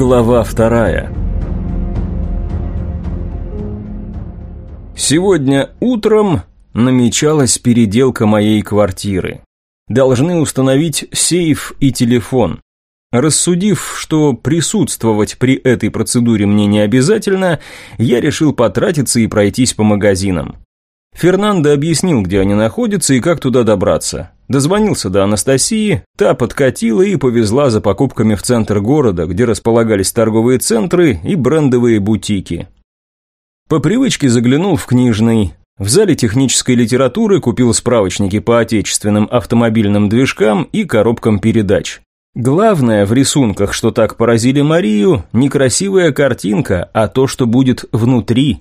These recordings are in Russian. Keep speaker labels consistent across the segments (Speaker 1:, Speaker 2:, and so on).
Speaker 1: Глава вторая Сегодня утром намечалась переделка моей квартиры. Должны установить сейф и телефон. Рассудив, что присутствовать при этой процедуре мне не обязательно, я решил потратиться и пройтись по магазинам. Фернандо объяснил, где они находятся и как туда добраться. Дозвонился до Анастасии, та подкатила и повезла за покупками в центр города, где располагались торговые центры и брендовые бутики. По привычке заглянул в книжный. В зале технической литературы купил справочники по отечественным автомобильным движкам и коробкам передач. Главное в рисунках, что так поразили Марию, не красивая картинка, а то, что будет внутри.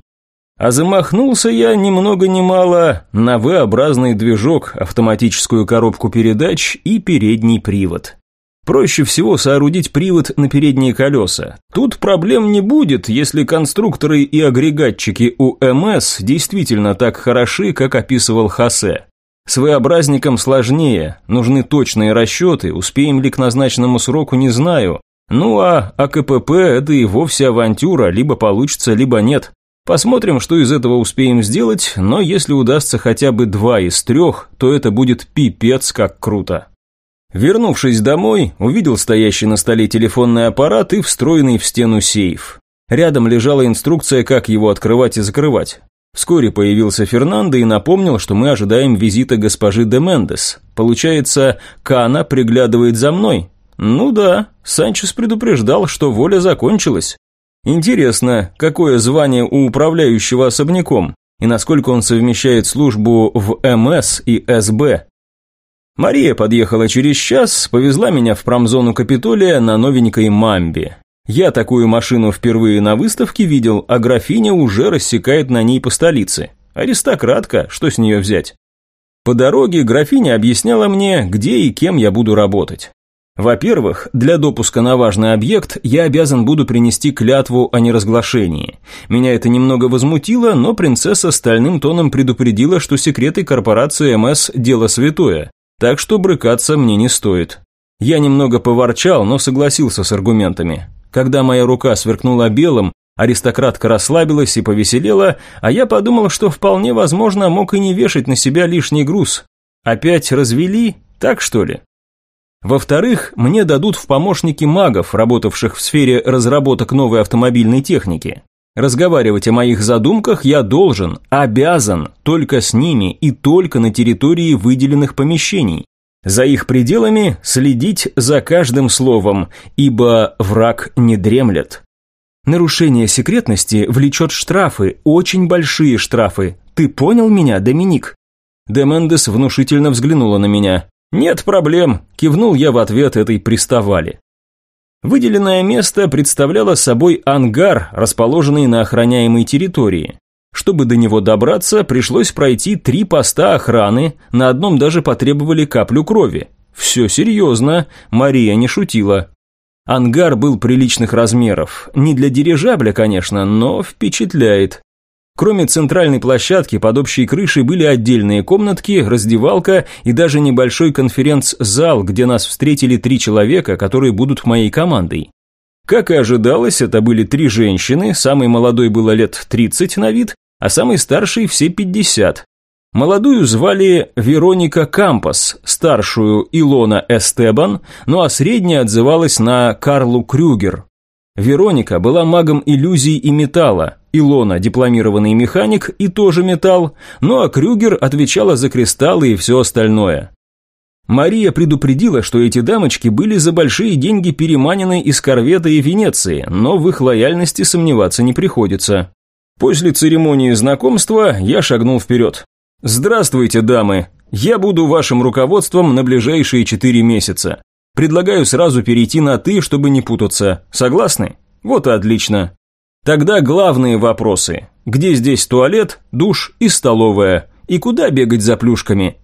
Speaker 1: А замахнулся я ни много ни мало на V-образный движок, автоматическую коробку передач и передний привод. Проще всего соорудить привод на передние колеса. Тут проблем не будет, если конструкторы и агрегатчики у МС действительно так хороши, как описывал Хосе. С V-образником сложнее, нужны точные расчеты, успеем ли к назначенному сроку, не знаю. Ну а АКПП – это и вовсе авантюра, либо получится, либо нет. Посмотрим, что из этого успеем сделать, но если удастся хотя бы два из трех, то это будет пипец как круто. Вернувшись домой, увидел стоящий на столе телефонный аппарат и встроенный в стену сейф. Рядом лежала инструкция, как его открывать и закрывать. Вскоре появился Фернандо и напомнил, что мы ожидаем визита госпожи де Мендес. Получается, Кана приглядывает за мной? Ну да, Санчес предупреждал, что воля закончилась. Интересно, какое звание у управляющего особняком и насколько он совмещает службу в МС и СБ. Мария подъехала через час, повезла меня в промзону Капитолия на новенькой «Мамбе». Я такую машину впервые на выставке видел, а графиня уже рассекает на ней по столице. Аристократка, что с нее взять? По дороге графиня объясняла мне, где и кем я буду работать. Во-первых, для допуска на важный объект я обязан буду принести клятву о неразглашении. Меня это немного возмутило, но принцесса стальным тоном предупредила, что секреты корпорации МС – дело святое, так что брыкаться мне не стоит. Я немного поворчал, но согласился с аргументами. Когда моя рука сверкнула белым, аристократка расслабилась и повеселела, а я подумал, что вполне возможно мог и не вешать на себя лишний груз. Опять развели? Так что ли? Во-вторых, мне дадут в помощники магов, работавших в сфере разработок новой автомобильной техники. Разговаривать о моих задумках я должен, обязан, только с ними и только на территории выделенных помещений. За их пределами следить за каждым словом, ибо враг не дремлет. Нарушение секретности влечет штрафы, очень большие штрафы. Ты понял меня, Доминик? Демендес внушительно взглянула на меня. «Нет проблем», – кивнул я в ответ этой приставали. Выделенное место представляло собой ангар, расположенный на охраняемой территории. Чтобы до него добраться, пришлось пройти три поста охраны, на одном даже потребовали каплю крови. Все серьезно, Мария не шутила. Ангар был приличных размеров, не для дирижабля, конечно, но впечатляет. Кроме центральной площадки под общей крышей были отдельные комнатки, раздевалка и даже небольшой конференц-зал, где нас встретили три человека, которые будут моей командой. Как и ожидалось, это были три женщины, самой молодой было лет 30 на вид, а самой старшей все 50. Молодую звали Вероника Кампас, старшую Илона Эстебан, ну а средняя отзывалась на Карлу Крюгер. Вероника была магом иллюзий и металла, Илона – дипломированный механик и тоже металл, ну а Крюгер отвечала за кристаллы и все остальное. Мария предупредила, что эти дамочки были за большие деньги переманены из Корвета и Венеции, но в их лояльности сомневаться не приходится. После церемонии знакомства я шагнул вперед. «Здравствуйте, дамы! Я буду вашим руководством на ближайшие четыре месяца. Предлагаю сразу перейти на «ты», чтобы не путаться. Согласны? Вот и отлично. Тогда главные вопросы. Где здесь туалет, душ и столовая? И куда бегать за плюшками?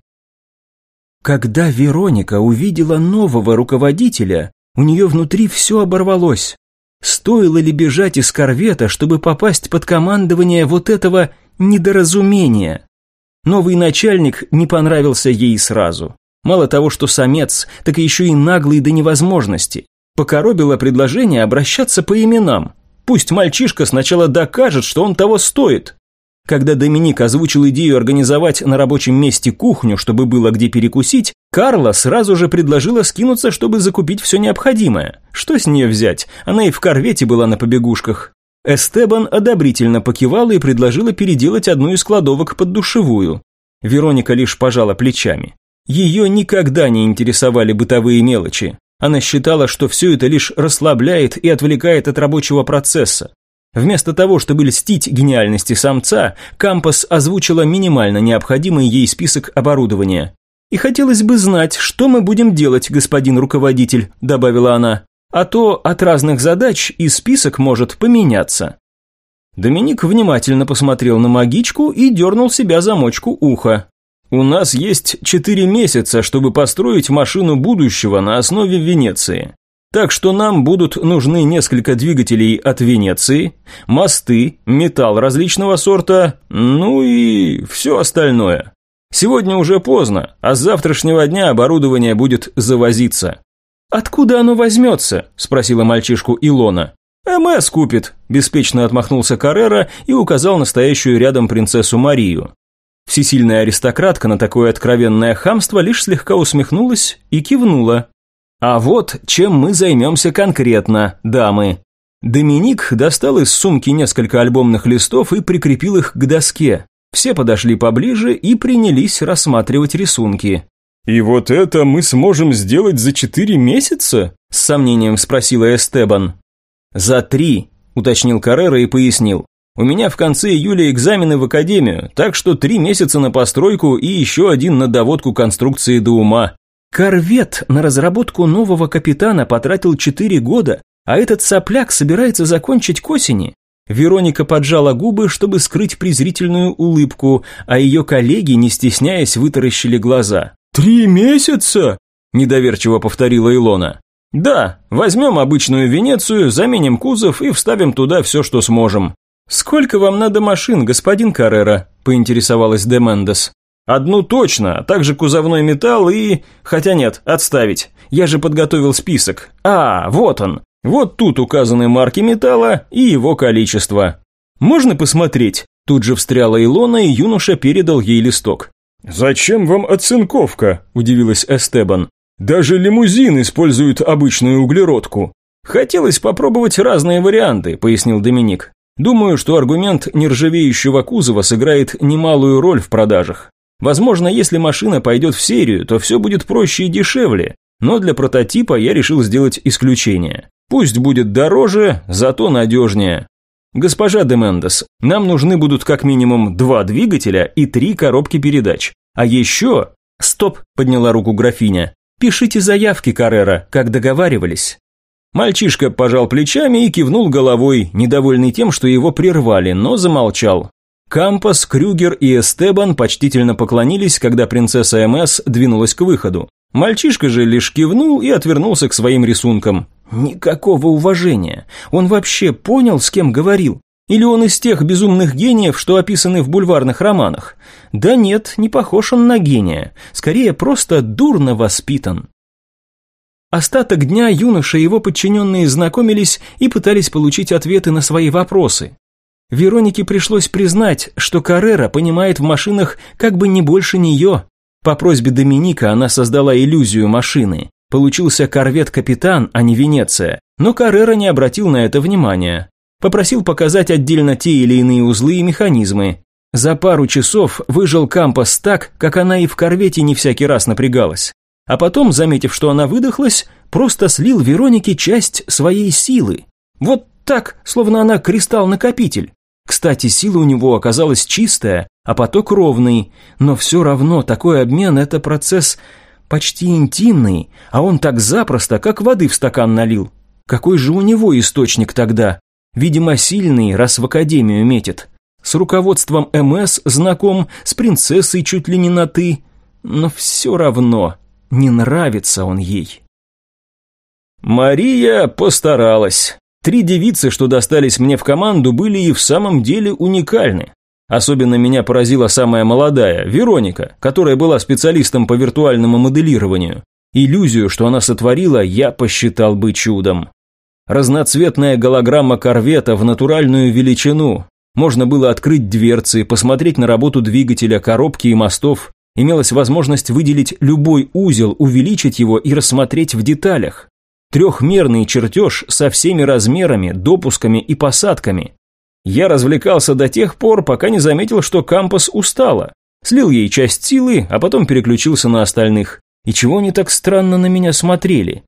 Speaker 2: Когда Вероника увидела нового руководителя, у нее внутри все оборвалось. Стоило ли бежать из корвета, чтобы попасть под командование вот этого недоразумения? Новый начальник не понравился ей сразу. Мало того, что самец, так еще и наглый до невозможности. Покоробило предложение обращаться по именам. Пусть мальчишка сначала докажет, что он того стоит. Когда Доминик озвучил идею организовать на рабочем месте кухню, чтобы было где перекусить, Карла сразу же предложила скинуться, чтобы закупить все необходимое. Что с нее взять? Она и в корвете была на побегушках. Эстебан одобрительно покивала и предложила переделать одну из кладовок под душевую. Вероника лишь пожала плечами. Ее никогда не интересовали бытовые мелочи. Она считала, что все это лишь расслабляет и отвлекает от рабочего процесса. Вместо того, чтобы льстить гениальности самца, Кампас озвучила минимально необходимый ей список оборудования. «И хотелось бы знать, что мы будем делать, господин руководитель», – добавила она. «А то от разных задач и список может поменяться». Доминик внимательно посмотрел на магичку и дернул себя замочку уха. «У нас есть четыре месяца, чтобы построить машину будущего на основе Венеции. Так что нам будут нужны несколько двигателей от Венеции, мосты, металл различного сорта, ну и все остальное. Сегодня уже поздно, а с завтрашнего дня оборудование будет завозиться. «Откуда оно возьмется?» – спросила мальчишку Илона. «МС купит», – беспечно отмахнулся Каррера и указал настоящую рядом принцессу Марию. Всесильная аристократка на такое откровенное хамство лишь слегка усмехнулась и кивнула. А вот чем мы займемся конкретно, дамы. Доминик достал из сумки несколько альбомных листов и прикрепил их к доске. Все подошли поближе и принялись рассматривать рисунки.
Speaker 1: «И вот это мы сможем сделать за четыре месяца?» – с сомнением спросила Эстебан.
Speaker 2: «За три», – уточнил Каррера и пояснил. «У меня в конце июля экзамены в академию, так что три месяца на постройку и еще один на доводку конструкции до ума. Корвет на разработку нового капитана потратил 4 года, а этот сопляк собирается закончить к осени. Вероника поджала губы, чтобы скрыть презрительную улыбку, а ее коллеги, не стесняясь, вытаращили глаза.
Speaker 1: «Три месяца?»
Speaker 2: – недоверчиво повторила Илона. «Да, возьмем обычную Венецию, заменим кузов и вставим туда все, что сможем». «Сколько вам надо машин, господин Каррера?» – поинтересовалась Демендес. Одну точно, а также кузовной металл и... Хотя нет, отставить. Я же подготовил список. А, вот он. Вот тут указаны марки металла и его количество. Можно посмотреть? Тут же встряла Илона, и юноша передал ей листок.
Speaker 1: «Зачем вам оцинковка?» – удивилась Эстебан. «Даже лимузин использует обычную углеродку».
Speaker 2: «Хотелось попробовать разные варианты», – пояснил Доминик. «Думаю, что аргумент нержавеющего кузова сыграет немалую роль в продажах. Возможно, если машина пойдет в серию, то все будет проще и дешевле, но для прототипа я решил сделать исключение. Пусть будет дороже, зато надежнее. Госпожа Демендес, нам нужны будут как минимум два двигателя и три коробки передач. А еще... Стоп, подняла руку графиня. Пишите заявки, Каррера, как договаривались. Мальчишка пожал плечами и кивнул головой, недовольный тем, что его прервали, но замолчал. Кампас, Крюгер и Эстебан почтительно поклонились, когда принцесса МС двинулась к выходу. Мальчишка же лишь кивнул и отвернулся к своим рисункам. Никакого уважения. Он вообще понял, с кем говорил? Или он из тех безумных гениев, что описаны в бульварных романах? Да нет, не похож он на гения. Скорее, просто дурно воспитан. Остаток дня юноша и его подчиненные знакомились и пытались получить ответы на свои вопросы. Веронике пришлось признать, что Каррера понимает в машинах как бы не больше нее. По просьбе Доминика она создала иллюзию машины. Получился корвет-капитан, а не Венеция. Но Каррера не обратил на это внимания. Попросил показать отдельно те или иные узлы и механизмы. За пару часов выжил Кампас так, как она и в корвете не всякий раз напрягалась. А потом, заметив, что она выдохлась, просто слил Веронике часть своей силы. Вот так, словно она кристалл-накопитель. Кстати, сила у него оказалась чистая, а поток ровный, но все равно такой обмен – это процесс почти интимный, а он так запросто, как воды в стакан налил. Какой же у него источник тогда? Видимо, сильный, раз в академию метит. С руководством МС знаком, с принцессой чуть ли не на «ты», но все равно не нравится он ей. Мария постаралась. Три девицы, что достались мне в команду, были и в самом деле уникальны. Особенно меня поразила самая молодая, Вероника, которая была специалистом по виртуальному моделированию.
Speaker 1: Иллюзию, что она сотворила, я посчитал бы чудом. Разноцветная голограмма корвета в натуральную величину. Можно было открыть дверцы, посмотреть на работу двигателя, коробки и мостов. Имелась возможность выделить любой узел, увеличить его и рассмотреть в деталях. Трехмерный чертеж со всеми размерами, допусками и посадками. Я развлекался до тех пор, пока не заметил, что Кампус устала. Слил ей часть силы, а потом переключился на остальных. И чего они так странно на меня смотрели?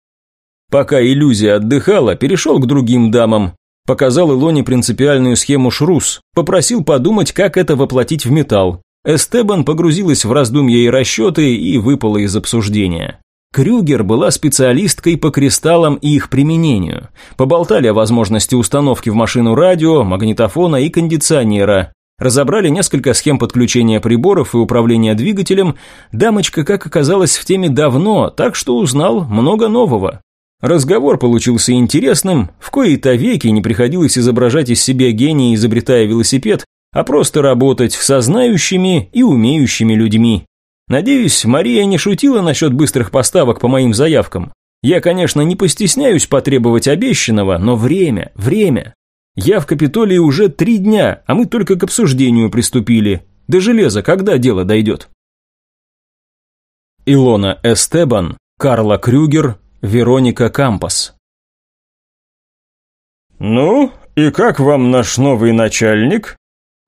Speaker 1: Пока иллюзия отдыхала, перешел к другим дамам. Показал Илоне принципиальную схему шрус, попросил подумать, как это воплотить в металл. Эстебан погрузилась в раздумья и расчеты и выпала из обсуждения. Крюгер была специалисткой по кристаллам и их применению. Поболтали о возможности установки в машину радио, магнитофона и кондиционера. Разобрали несколько схем подключения приборов и управления двигателем. Дамочка, как оказалось, в теме давно, так что узнал много нового. Разговор получился интересным, в кои-то веки не приходилось изображать из себя гения, изобретая велосипед, а просто работать со знающими и умеющими людьми. Надеюсь, Мария не шутила насчет быстрых поставок по моим заявкам. Я, конечно, не постесняюсь потребовать обещанного, но время, время. Я в Капитолии уже три дня, а мы только к обсуждению приступили. До железа когда дело дойдет? Илона Эстебан, Карла Крюгер, Вероника Кампас.
Speaker 3: «Ну, и как вам наш новый начальник?»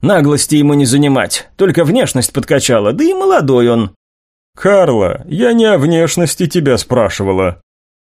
Speaker 4: «Наглости ему не занимать, только внешность подкачала, да и молодой он».
Speaker 3: «Карла, я не о внешности тебя спрашивала».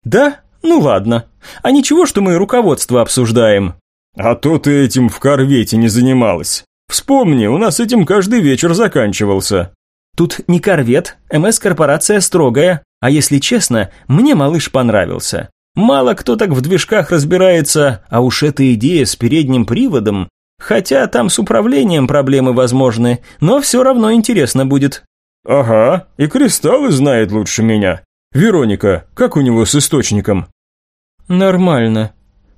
Speaker 4: «Да? Ну ладно. А ничего, что мы руководство обсуждаем?»
Speaker 3: А то ты этим в корвете не занималась. Вспомни, у нас этим каждый вечер заканчивался.
Speaker 4: Тут не корвет, МС-корпорация строгая, а если честно, мне малыш понравился. Мало кто так в движках разбирается, а уж эта идея с передним приводом, хотя там с управлением проблемы возможны, но все равно интересно будет.
Speaker 3: Ага, и кристаллы знает лучше меня. Вероника, как у него с источником?
Speaker 4: Нормально,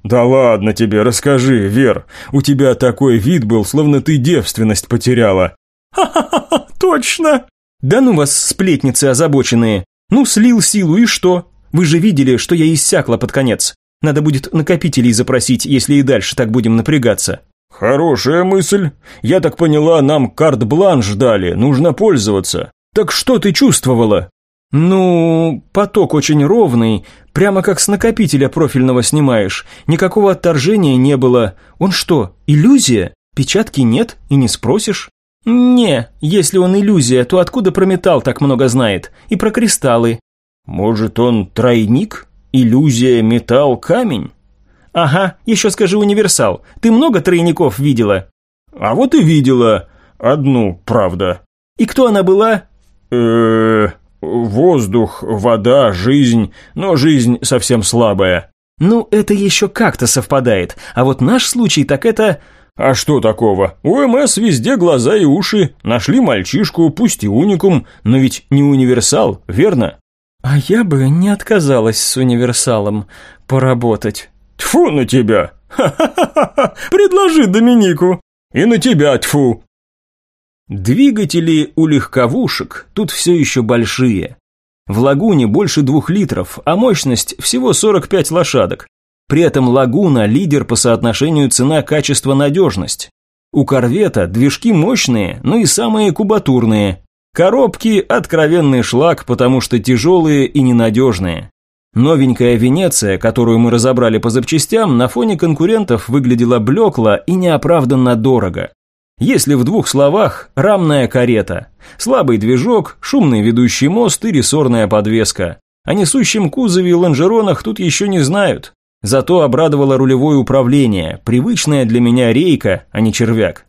Speaker 3: «Да ладно тебе, расскажи, Вер. У тебя такой вид был, словно ты девственность потеряла».
Speaker 4: «Ха-ха-ха, точно!» «Да ну вас, сплетницы озабоченные. Ну, слил силу и что? Вы же видели, что я иссякла под конец. Надо будет накопителей запросить, если и дальше так будем напрягаться».
Speaker 3: «Хорошая мысль. Я так поняла, нам карт-бланш дали, нужно пользоваться. Так что ты чувствовала?»
Speaker 4: «Ну, поток очень ровный, прямо как с накопителя профильного снимаешь. Никакого отторжения не было. Он что, иллюзия? Печатки нет и не спросишь?» «Не, если он иллюзия, то откуда про металл так много знает? И про кристаллы?»
Speaker 3: «Может, он тройник? Иллюзия, металл, камень?»
Speaker 4: «Ага, еще скажи универсал. Ты много тройников видела?»
Speaker 3: «А вот и видела. Одну, правда».
Speaker 4: «И кто она была?»
Speaker 3: «Э-э...» Воздух, вода, жизнь, но жизнь совсем слабая.
Speaker 4: Ну, это еще как-то совпадает, а вот наш случай так это...
Speaker 3: А что такого? У МС везде глаза и уши. Нашли мальчишку, пусть и уникум, но ведь не универсал, верно?
Speaker 4: А я бы не отказалась с универсалом поработать.
Speaker 3: Тфу на тебя! Ха-ха-ха! Предложи Доминику! И на тебя тфу!
Speaker 1: Двигатели у легковушек тут все еще большие. В лагуне больше двух литров, а мощность всего 45 лошадок. При этом лагуна – лидер по соотношению цена-качество-надежность. У корвета движки мощные, но и самые кубатурные. Коробки – откровенный шлак, потому что тяжелые и ненадежные. Новенькая Венеция, которую мы разобрали по запчастям, на фоне конкурентов выглядела блекло и неоправданно дорого. Если в двух словах, рамная карета. Слабый движок, шумный ведущий мост и рессорная подвеска. О несущем кузове и лонжеронах тут еще не знают. Зато обрадовало рулевое управление, привычная для меня рейка, а не червяк.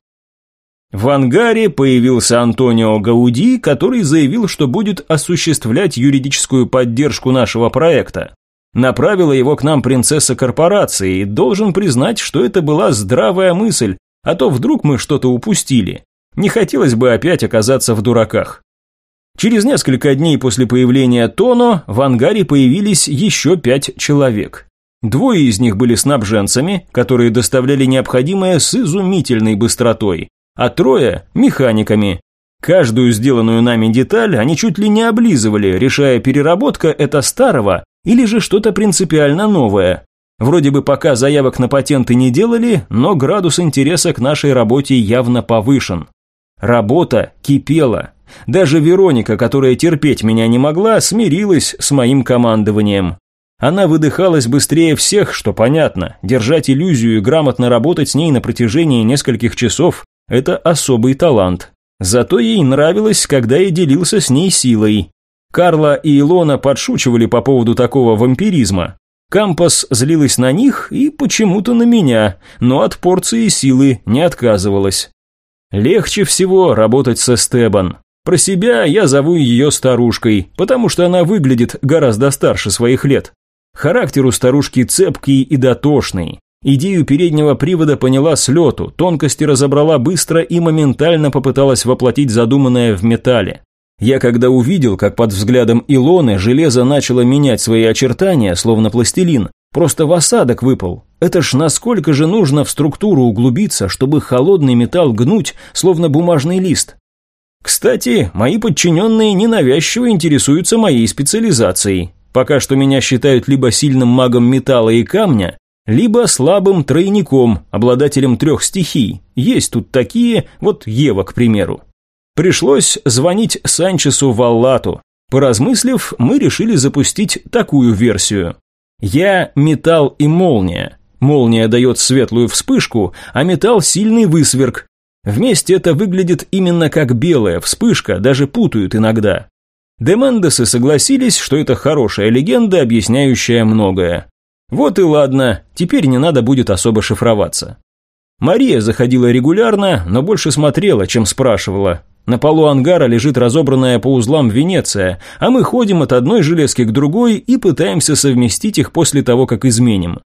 Speaker 1: В ангаре появился Антонио Гауди, который заявил, что будет осуществлять юридическую поддержку нашего проекта. Направила его к нам принцесса корпорации, и должен признать, что это была здравая мысль, а то вдруг мы что-то упустили. Не хотелось бы опять оказаться в дураках. Через несколько дней после появления Тоно в ангаре появились еще пять человек. Двое из них были снабженцами, которые доставляли необходимое с изумительной быстротой, а трое – механиками. Каждую сделанную нами деталь они чуть ли не облизывали, решая, переработка это старого или же что-то принципиально новое. Вроде бы пока заявок на патенты не делали, но градус интереса к нашей работе явно повышен. Работа кипела. Даже Вероника, которая терпеть меня не могла, смирилась с моим командованием. Она выдыхалась быстрее всех, что понятно. Держать иллюзию и грамотно работать с ней на протяжении нескольких часов – это особый талант. Зато ей нравилось, когда я делился с ней силой. Карла и Илона подшучивали по поводу такого вампиризма. Кампас злилась на них и почему-то на меня, но от порции силы не отказывалась. Легче всего работать со Стебан. Про себя я зову ее старушкой, потому что она выглядит гораздо старше своих лет. Характер у старушки цепкий и дотошный. Идею переднего привода поняла с лету, тонкости разобрала быстро и моментально попыталась воплотить задуманное в металле. Я когда увидел, как под взглядом Илоны железо начало менять свои очертания, словно пластилин, просто в осадок выпал. Это ж насколько же нужно в структуру углубиться, чтобы холодный металл гнуть, словно бумажный лист. Кстати, мои подчиненные ненавязчиво интересуются моей специализацией. Пока что меня считают либо сильным магом металла и камня, либо слабым тройником, обладателем трех стихий. Есть тут такие, вот Ева, к примеру. Пришлось звонить Санчесу Валлату. Поразмыслив, мы решили запустить такую версию. Я металл и молния. Молния дает светлую вспышку, а металл сильный высверк. Вместе это выглядит именно как белая вспышка, даже путают иногда. Демендесы согласились, что это хорошая легенда, объясняющая многое. Вот и ладно, теперь не надо будет особо шифроваться. Мария заходила регулярно, но больше смотрела, чем спрашивала. На полу ангара лежит разобранная по узлам Венеция, а мы ходим от одной железки к другой и пытаемся совместить их после того, как изменим.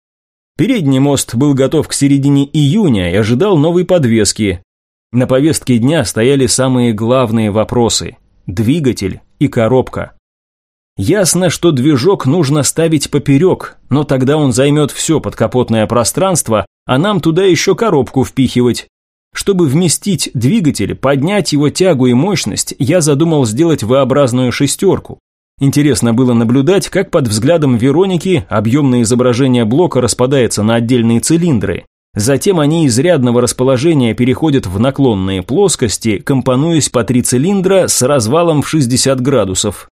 Speaker 1: Передний мост был готов к середине июня и ожидал новой подвески. На повестке дня стояли самые главные вопросы – двигатель и коробка. Ясно, что движок нужно ставить поперек, но тогда он займет все подкапотное пространство, а нам туда еще коробку впихивать. Чтобы вместить двигатель, поднять его тягу и мощность, я задумал сделать V-образную шестерку. Интересно было наблюдать, как под взглядом Вероники объемное изображение блока распадается на отдельные цилиндры. Затем они изрядного расположения переходят в наклонные плоскости, компонуясь по три цилиндра с развалом в 60 градусов.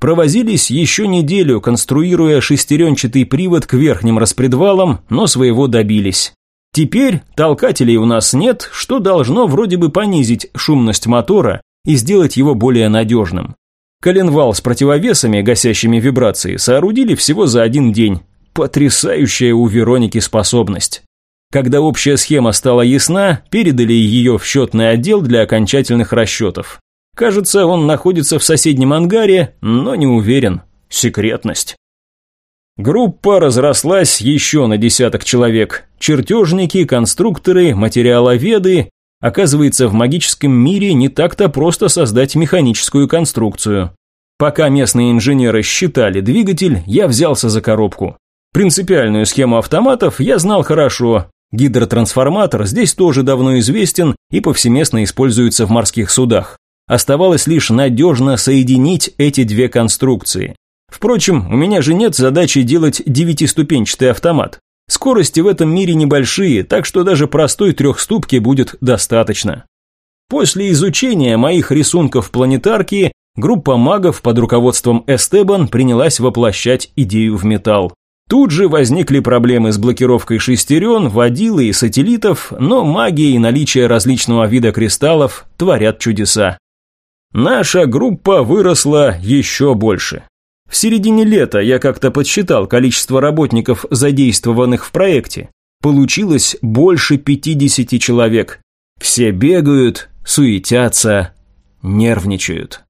Speaker 1: Провозились еще неделю, конструируя шестеренчатый привод к верхним распредвалам, но своего добились. Теперь толкателей у нас нет, что должно вроде бы понизить шумность мотора и сделать его более надежным. Коленвал с противовесами, гасящими вибрации, соорудили всего за один день. Потрясающая у Вероники способность. Когда общая схема стала ясна, передали ее в счетный отдел для окончательных расчетов. Кажется, он находится в соседнем ангаре, но не уверен. Секретность. Группа разрослась еще на десяток человек. Чертежники, конструкторы, материаловеды. Оказывается, в магическом мире не так-то просто создать механическую конструкцию. Пока местные инженеры считали двигатель, я взялся за коробку. Принципиальную схему автоматов я знал хорошо. Гидротрансформатор здесь тоже давно известен и повсеместно используется в морских судах. Оставалось лишь надежно соединить эти две конструкции. Впрочем, у меня же нет задачи делать девятиступенчатый автомат. Скорости в этом мире небольшие, так что даже простой трехступки будет достаточно. После изучения моих рисунков планетарки, группа магов под руководством Эстебан принялась воплощать идею в металл. Тут же возникли проблемы с блокировкой шестерен, водилы и сателлитов, но магия и наличие различного вида кристаллов творят чудеса. Наша группа выросла еще больше. В середине лета я как-то подсчитал количество работников, задействованных в проекте. Получилось больше 50 человек. Все бегают, суетятся, нервничают.